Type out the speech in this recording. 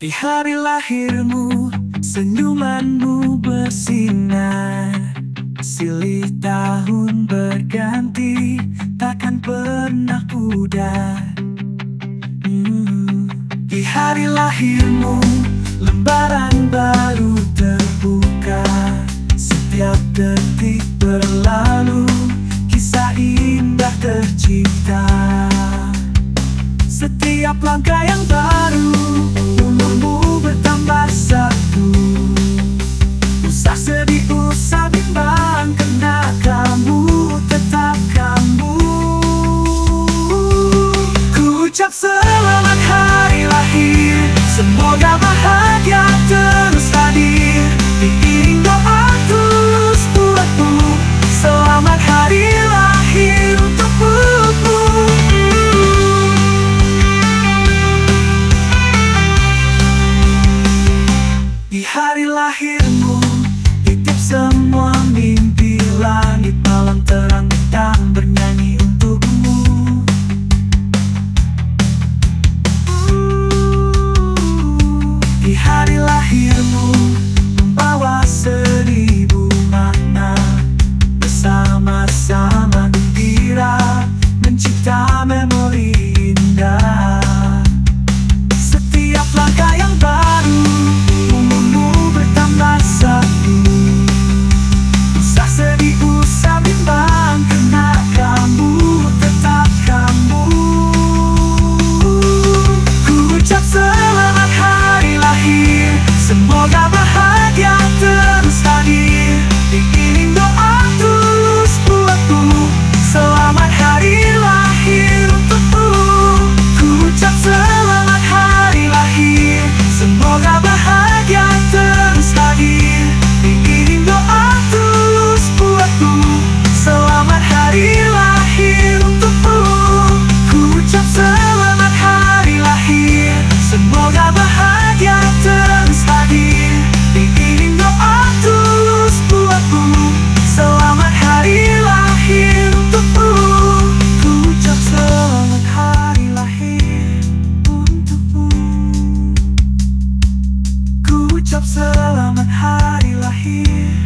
Di hari lahirmu, senyumanmu bersinar. Silih tahun berganti, takkan pernah pudar. Mm. Di hari lahirmu, lembaran baru terbuka. Setiap detik berlalu, kisah indah tercipta. Setiap langkah yang baru tambah satu Usah sedih, usah bimbang Kena kamu, tetap kamu. Ku ucap hari lahirmu membawa Ucap selamat hari lahir.